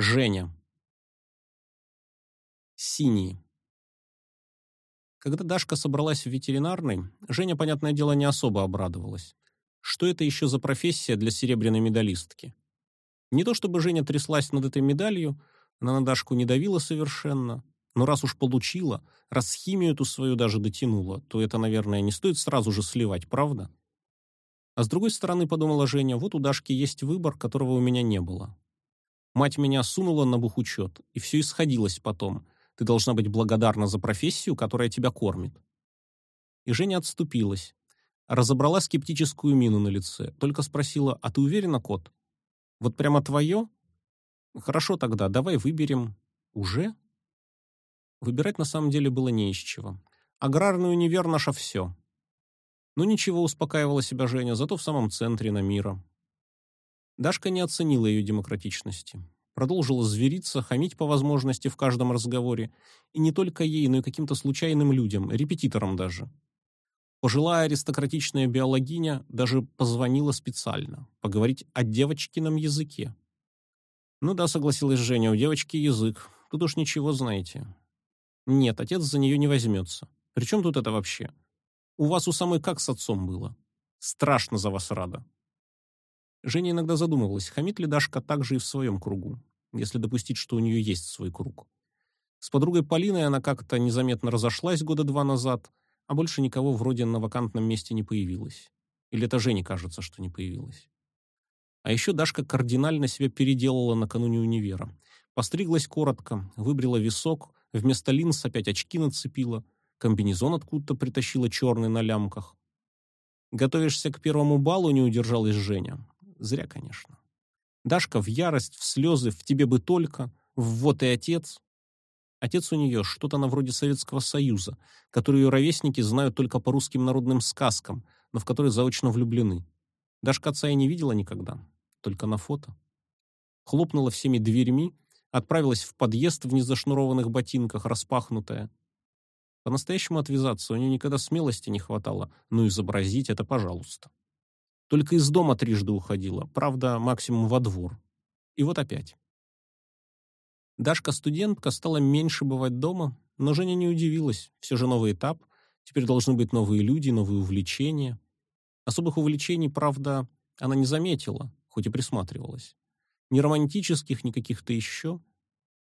Женя. Синий. Когда Дашка собралась в ветеринарный, Женя, понятное дело, не особо обрадовалась. Что это еще за профессия для серебряной медалистки? Не то чтобы Женя тряслась над этой медалью, она на Дашку не давила совершенно, но раз уж получила, раз химию эту свою даже дотянула, то это, наверное, не стоит сразу же сливать, правда? А с другой стороны, подумала Женя, вот у Дашки есть выбор, которого у меня не было. Мать меня сунула на бухучет, и все исходилось потом. Ты должна быть благодарна за профессию, которая тебя кормит. И Женя отступилась. Разобрала скептическую мину на лице, только спросила, а ты уверена, кот? Вот прямо твое? Хорошо тогда, давай выберем. Уже? Выбирать на самом деле было не из чего. Аграрный универ наше все. Ну ничего, успокаивала себя Женя, зато в самом центре на мира. Дашка не оценила ее демократичности. Продолжила звериться, хамить по возможности в каждом разговоре. И не только ей, но и каким-то случайным людям, репетиторам даже. Пожилая аристократичная биологиня даже позвонила специально, поговорить о девочкином языке. Ну да, согласилась Женя, у девочки язык. Тут уж ничего знаете. Нет, отец за нее не возьмется. Причем тут это вообще? У вас у самой как с отцом было? Страшно за вас рада. Женя иногда задумывалась, хамит ли Дашка так же и в своем кругу, если допустить, что у нее есть свой круг. С подругой Полиной она как-то незаметно разошлась года два назад, а больше никого вроде на вакантном месте не появилось. Или это Жене кажется, что не появилось. А еще Дашка кардинально себя переделала накануне универа. Постриглась коротко, выбрила висок, вместо линз опять очки нацепила, комбинезон откуда-то притащила черный на лямках. Готовишься к первому балу, не удержалась Женя. Зря, конечно. Дашка в ярость, в слезы, в тебе бы только, в вот и отец. Отец у нее что-то на вроде Советского Союза, который ее ровесники знают только по русским народным сказкам, но в который заочно влюблены. Дашка отца и не видела никогда, только на фото. Хлопнула всеми дверьми, отправилась в подъезд в незашнурованных ботинках, распахнутая. По-настоящему отвязаться у нее никогда смелости не хватало, но изобразить это пожалуйста. Только из дома трижды уходила, правда, максимум во двор. И вот опять. Дашка-студентка стала меньше бывать дома, но Женя не удивилась. Все же новый этап, теперь должны быть новые люди, новые увлечения. Особых увлечений, правда, она не заметила, хоть и присматривалась. Ни романтических, ни каких-то еще.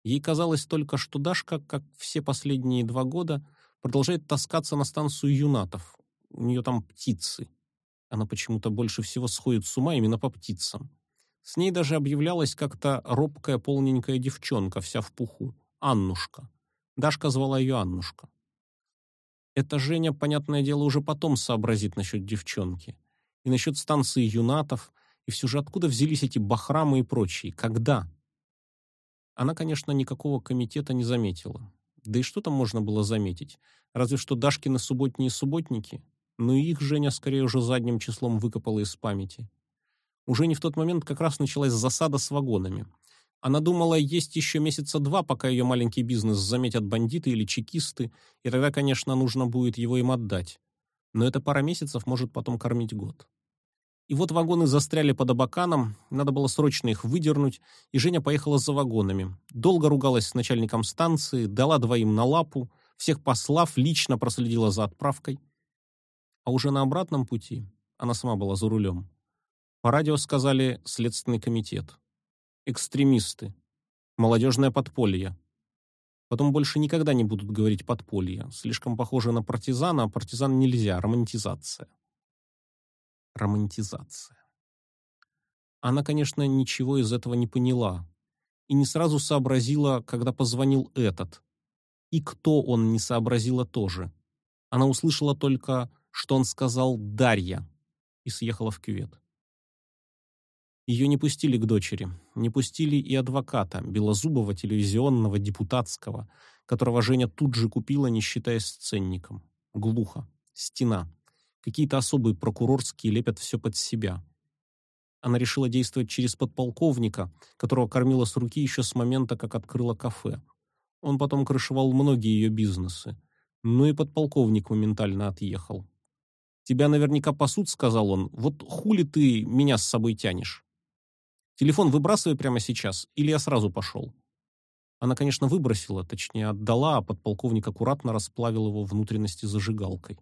Ей казалось только, что Дашка, как все последние два года, продолжает таскаться на станцию юнатов. У нее там птицы. Она почему-то больше всего сходит с ума именно по птицам. С ней даже объявлялась как-то робкая полненькая девчонка, вся в пуху. Аннушка. Дашка звала ее Аннушка. Это Женя, понятное дело, уже потом сообразит насчет девчонки. И насчет станции юнатов. И все же откуда взялись эти бахрамы и прочие? Когда? Она, конечно, никакого комитета не заметила. Да и что там можно было заметить? Разве что Дашкины субботние субботники – но их Женя скорее уже задним числом выкопала из памяти. Уже не в тот момент как раз началась засада с вагонами. Она думала, есть еще месяца два, пока ее маленький бизнес заметят бандиты или чекисты, и тогда, конечно, нужно будет его им отдать. Но эта пара месяцев может потом кормить год. И вот вагоны застряли под Абаканом, надо было срочно их выдернуть, и Женя поехала за вагонами. Долго ругалась с начальником станции, дала двоим на лапу, всех послав, лично проследила за отправкой. А уже на обратном пути, она сама была за рулем, по радио сказали «Следственный комитет», «Экстремисты», «Молодежное подполье». Потом больше никогда не будут говорить «подполье». Слишком похоже на партизана, а партизан нельзя, романтизация. Романтизация. Она, конечно, ничего из этого не поняла и не сразу сообразила, когда позвонил этот. И кто он не сообразила тоже. Она услышала только что он сказал «Дарья» и съехала в кювет. Ее не пустили к дочери, не пустили и адвоката, белозубого, телевизионного, депутатского, которого Женя тут же купила, не считаясь ценником. Глухо. Стена. Какие-то особые прокурорские лепят все под себя. Она решила действовать через подполковника, которого кормила с руки еще с момента, как открыла кафе. Он потом крышевал многие ее бизнесы. Ну и подполковник моментально отъехал. Тебя наверняка пасут, сказал он. Вот хули ты меня с собой тянешь? Телефон выбрасывай прямо сейчас, или я сразу пошел». Она, конечно, выбросила, точнее, отдала, а подполковник аккуратно расплавил его внутренности зажигалкой.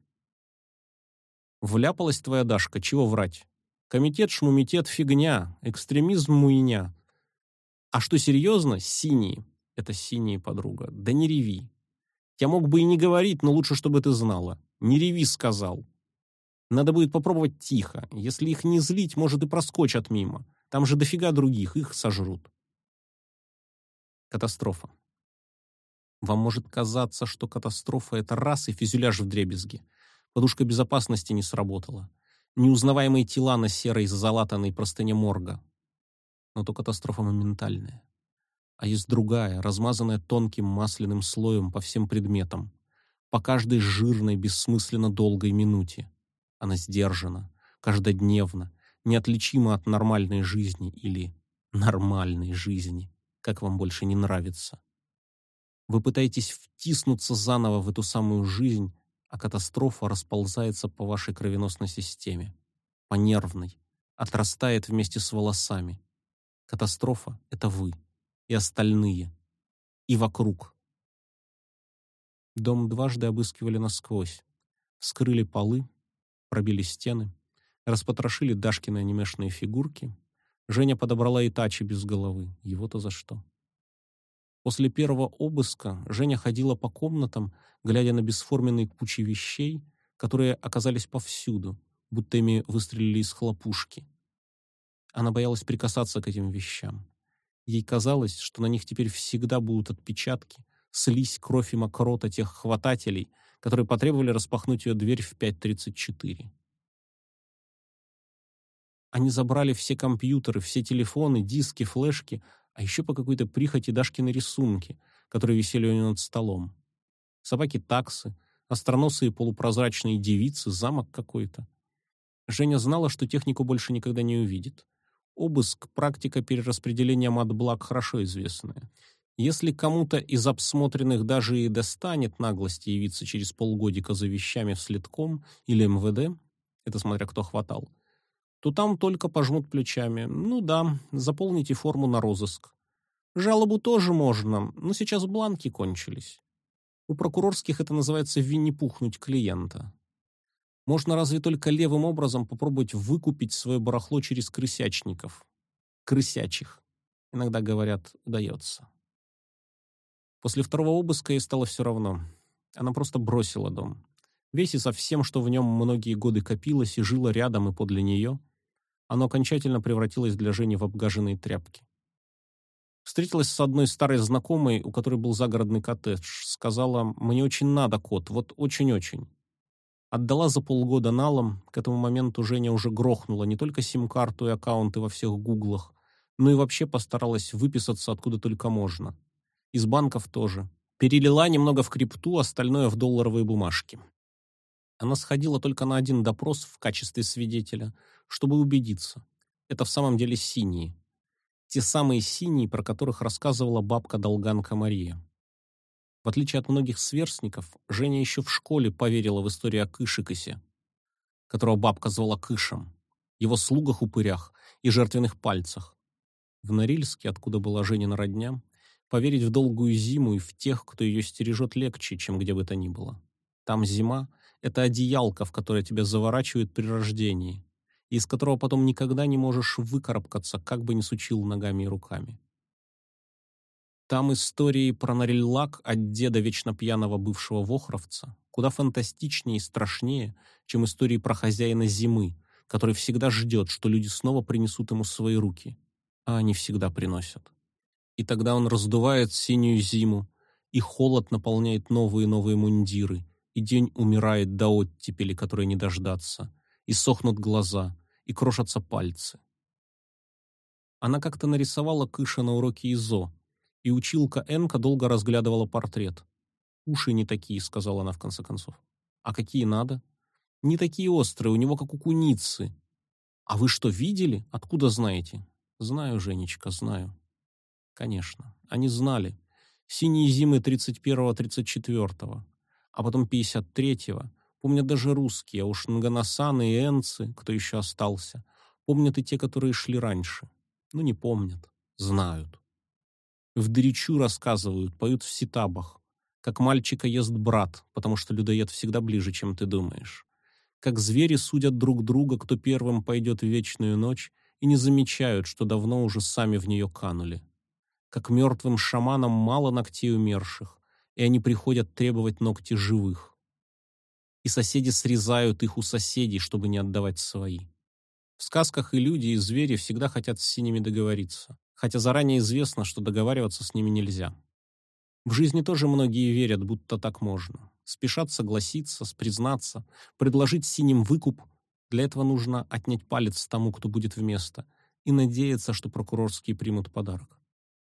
«Вляпалась твоя Дашка, чего врать? Комитет, шмумитет, фигня, экстремизм, муйня. А что серьезно, синие. Это синие, подруга. Да не реви. Я мог бы и не говорить, но лучше, чтобы ты знала. Не реви, сказал. Надо будет попробовать тихо. Если их не злить, может и проскочат мимо. Там же дофига других, их сожрут. Катастрофа. Вам может казаться, что катастрофа — это раз и фюзеляж в дребезги. Подушка безопасности не сработала. Неузнаваемые тела на серой залатанной простыне морга. Но то катастрофа моментальная. А есть другая, размазанная тонким масляным слоем по всем предметам. По каждой жирной, бессмысленно долгой минуте. Она сдержана, каждодневно, неотличима от нормальной жизни или нормальной жизни как вам больше не нравится. Вы пытаетесь втиснуться заново в эту самую жизнь, а катастрофа расползается по вашей кровеносной системе, по нервной, отрастает вместе с волосами. Катастрофа — это вы и остальные, и вокруг. Дом дважды обыскивали насквозь, вскрыли полы, пробили стены, распотрошили Дашкины анимешные фигурки, Женя подобрала Итачи без головы. Его-то за что? После первого обыска Женя ходила по комнатам, глядя на бесформенные кучи вещей, которые оказались повсюду, будто ими выстрелили из хлопушки. Она боялась прикасаться к этим вещам. Ей казалось, что на них теперь всегда будут отпечатки, слизь, кровь и мокрота тех хватателей, которые потребовали распахнуть ее дверь в 5.34. Они забрали все компьютеры, все телефоны, диски, флешки, а еще по какой-то прихоти Дашкины рисунки, которые висели у нее над столом. Собаки-таксы, остроносые полупрозрачные девицы, замок какой-то. Женя знала, что технику больше никогда не увидит. Обыск, практика перераспределения матблаг хорошо известная. Если кому-то из обсмотренных даже и достанет наглости явиться через полгодика за вещами в следком или МВД, это смотря кто хватал, то там только пожмут плечами. Ну да, заполните форму на розыск. Жалобу тоже можно, но сейчас бланки кончились. У прокурорских это называется винни-пухнуть клиента. Можно разве только левым образом попробовать выкупить свое барахло через крысячников. Крысячих. Иногда говорят, удается. После второго обыска ей стало все равно. Она просто бросила дом. Весь и со всем, что в нем многие годы копилось и жило рядом и подле нее – оно окончательно превратилось для Жени в обгаженные тряпки. Встретилась с одной старой знакомой, у которой был загородный коттедж. Сказала, мне очень надо кот, вот очень-очень. Отдала за полгода налом, к этому моменту Женя уже грохнула не только сим-карту и аккаунты во всех гуглах, но и вообще постаралась выписаться откуда только можно. Из банков тоже. Перелила немного в крипту, остальное в долларовые бумажки. Она сходила только на один допрос в качестве свидетеля, чтобы убедиться. Это в самом деле синие. Те самые синие, про которых рассказывала бабка-долганка Мария. В отличие от многих сверстников, Женя еще в школе поверила в историю о Кышикосе, которого бабка звала Кышем, его слугах-упырях и жертвенных пальцах. В Норильске, откуда была Женина родня, поверить в долгую зиму и в тех, кто ее стережет легче, чем где бы то ни было. Там зима — это одеялка, в которое тебя заворачивают при рождении, и из которого потом никогда не можешь выкарабкаться, как бы ни сучил ногами и руками. Там истории про Нариллак от деда вечно пьяного бывшего вохровца куда фантастичнее и страшнее, чем истории про хозяина зимы, который всегда ждет, что люди снова принесут ему свои руки, а они всегда приносят. И тогда он раздувает синюю зиму, и холод наполняет новые и новые мундиры, и день умирает до оттепели, которой не дождаться, и сохнут глаза, и крошатся пальцы. Она как-то нарисовала Кыша на уроке ИЗО, и училка Энка долго разглядывала портрет. «Уши не такие», — сказала она в конце концов. «А какие надо?» «Не такие острые, у него как у куницы». «А вы что, видели? Откуда знаете?» «Знаю, Женечка, знаю». «Конечно, они знали. Синие зимы 31-34, а потом 53-го, Помнят даже русские, а уж Нганасаны и Энцы, кто еще остался. Помнят и те, которые шли раньше. но не помнят, знают. В Дыричу рассказывают, поют в ситабах, как мальчика ест брат, потому что людоед всегда ближе, чем ты думаешь. Как звери судят друг друга, кто первым пойдет в вечную ночь, и не замечают, что давно уже сами в нее канули. Как мертвым шаманам мало ногтей умерших, и они приходят требовать ногти живых. И соседи срезают их у соседей, чтобы не отдавать свои. В сказках и люди, и звери всегда хотят с синими договориться, хотя заранее известно, что договариваться с ними нельзя. В жизни тоже многие верят, будто так можно. Спешат согласиться, признаться, предложить синим выкуп. Для этого нужно отнять палец тому, кто будет вместо, и надеяться, что прокурорские примут подарок.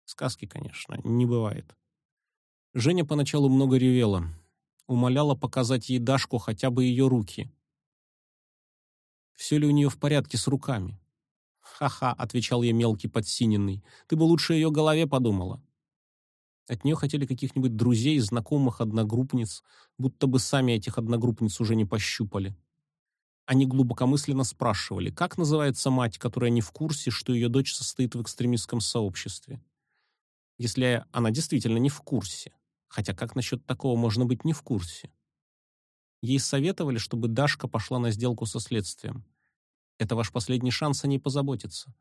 Сказки, конечно, не бывает. Женя поначалу много ревела, умоляла показать ей Дашку хотя бы ее руки. Все ли у нее в порядке с руками? «Ха-ха», — отвечал ей мелкий подсиненный, — «ты бы лучше о ее голове подумала». От нее хотели каких-нибудь друзей, знакомых, одногруппниц, будто бы сами этих одногруппниц уже не пощупали. Они глубокомысленно спрашивали, как называется мать, которая не в курсе, что ее дочь состоит в экстремистском сообществе. Если она действительно не в курсе. Хотя как насчет такого можно быть не в курсе? Ей советовали, чтобы Дашка пошла на сделку со следствием. Это ваш последний шанс о ней позаботиться.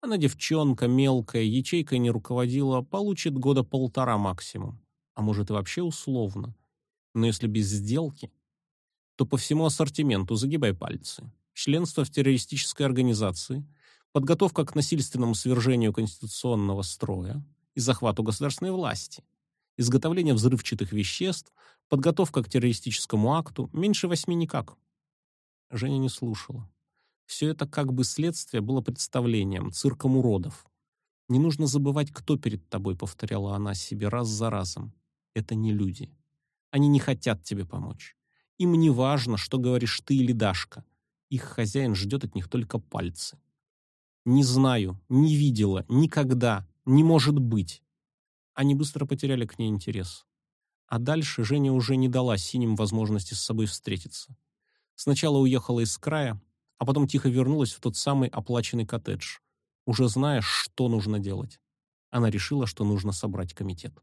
Она девчонка, мелкая, ячейкой не руководила, получит года полтора максимум. А может и вообще условно. Но если без сделки, то по всему ассортименту загибай пальцы. Членство в террористической организации, подготовка к насильственному свержению конституционного строя и захвату государственной власти, изготовление взрывчатых веществ, подготовка к террористическому акту, меньше восьми никак. Женя не слушала. Все это как бы следствие было представлением, цирком уродов. «Не нужно забывать, кто перед тобой», — повторяла она себе раз за разом. «Это не люди. Они не хотят тебе помочь. Им не важно, что говоришь ты или Дашка. Их хозяин ждет от них только пальцы. Не знаю, не видела, никогда, не может быть». Они быстро потеряли к ней интерес. А дальше Женя уже не дала синим возможности с собой встретиться. Сначала уехала из края, а потом тихо вернулась в тот самый оплаченный коттедж, уже зная, что нужно делать. Она решила, что нужно собрать комитет.